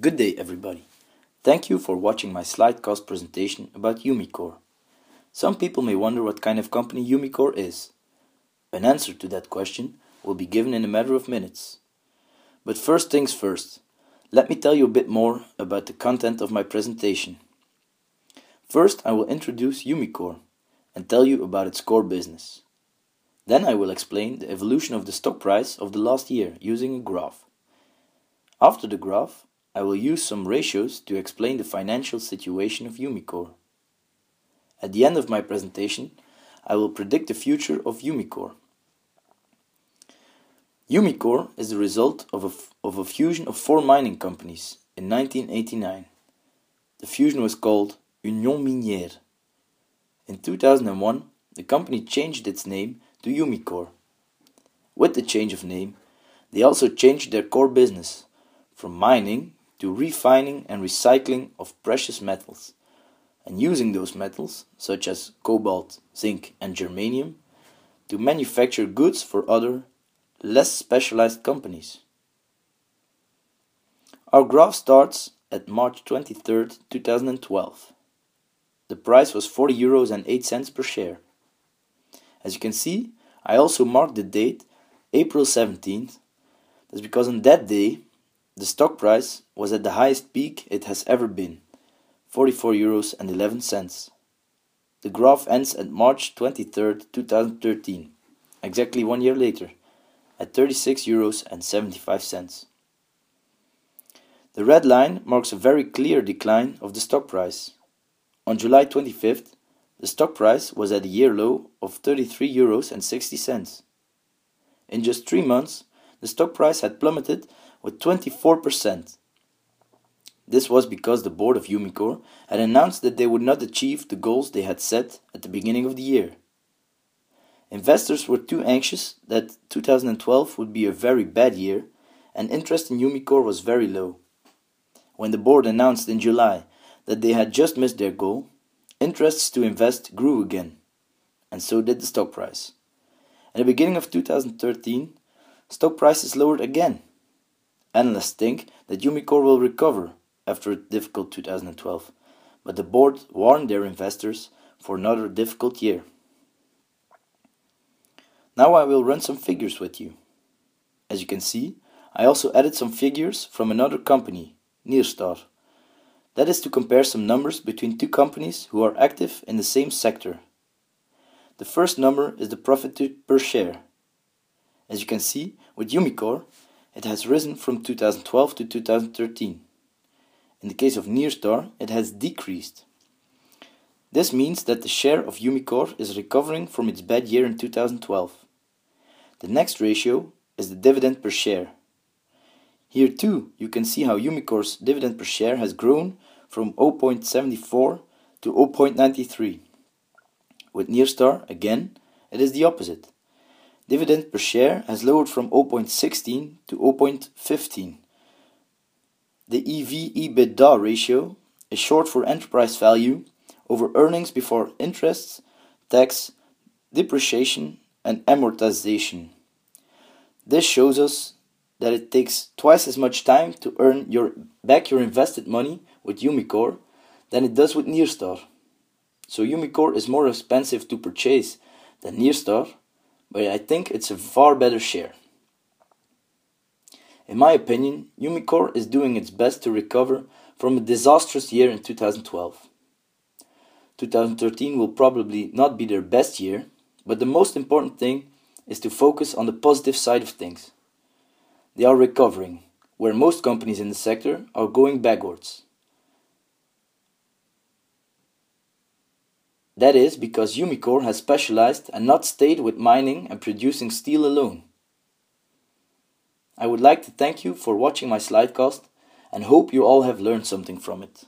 Good day, everybody. Thank you for watching my slidecast presentation about Umicore. Some people may wonder what kind of company Umicore is. An answer to that question will be given in a matter of minutes. But first things first, let me tell you a bit more about the content of my presentation. First, I will introduce Umicore and tell you about its core business. Then I will explain the evolution of the stock price of the last year using a graph. After the graph, I will use some ratios to explain the financial situation of Umicore. At the end of my presentation, I will predict the future of Umicore. Umicore is the result of a, of a fusion of four mining companies in 1989. The fusion was called Union Minière. In 2001, the company changed its name to Umicore. With the change of name, they also changed their core business from mining to refining and recycling of precious metals and using those metals, such as cobalt, zinc, and germanium, to manufacture goods for other, less specialized companies. Our graph starts at March 23, 2012. The price was 40 euros and 8 cents per share. As you can see, I also marked the date April 17th. That's because on that day, the stock price was at the highest peak it has ever been 44 euros and 11 cents. The graph ends at March 23, 2013, exactly one year later, at 36 euros and 75 cents. The red line marks a very clear decline of the stock price. On July 25th, the stock price was at a year low of 33 euros and 60 cents. In just 3 months, the stock price had plummeted with 24%. This was because the board of Umicore had announced that they would not achieve the goals they had set at the beginning of the year. Investors were too anxious that 2012 would be a very bad year, and interest in Umicore was very low. When the board announced in July that they had just missed their goal, interests to invest grew again, and so did the stock price. At the beginning of 2013, stock prices lowered again Analysts think that Umicore will recover after a difficult 2012, but the board warned their investors for another difficult year. Now I will run some figures with you. As you can see, I also added some figures from another company, Nyrstar. That is to compare some numbers between two companies who are active in the same sector. The first number is the profit per share. As you can see, with Umicore, it has risen from 2012 to 2013. In the case of Nyrstar, it has decreased. This means that the share of Umicore is recovering from its bad year in 2012. The next ratio is the dividend per share. Here too, you can see how Umicore's dividend per share has grown from 0.74 to 0.93. With Nyrstar, again, it is the opposite dividend per share has lowered from 0.16 to 0.15. The EV/EBITDA ratio is short for enterprise value over earnings before interest, tax, depreciation, and amortization. This shows us that it takes twice as much time to earn your back your invested money with Umicore than it does with Nyrstar. So Umicore is more expensive to purchase than Nyrstar but I think it's a far better share. In my opinion, Umicore is doing its best to recover from a disastrous year in 2012. 2013 will probably not be their best year, but the most important thing is to focus on the positive side of things. They are recovering, where most companies in the sector are going backwards. That is because Umicore has specialized and not stayed with mining and producing steel alone. I would like to thank you for watching my slidecast and hope you all have learned something from it.